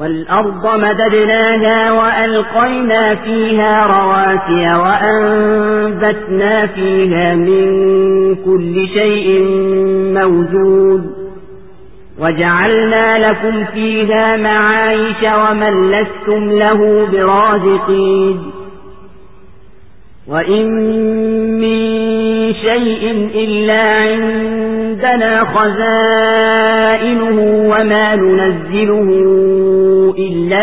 والأرض مددناها وألقينا فيها رواسي وأنبتنا فيها من كل شيء موجود وجعلنا لكم فيها معايش ومن لستم له برازقين وإن من شيء إلا عندنا خزائنه وما ننزله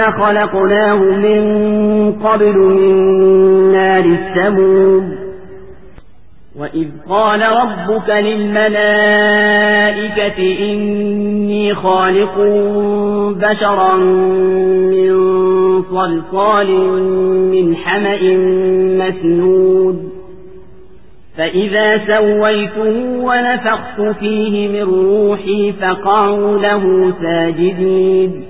خلقناه من قبل من نار السمود وإذ قال ربك للملائكة إني خالق بشرا من صلصال من حمأ مسنود. فإذا سويته ونفخت فيه من روحي فقعوا له ساجدين.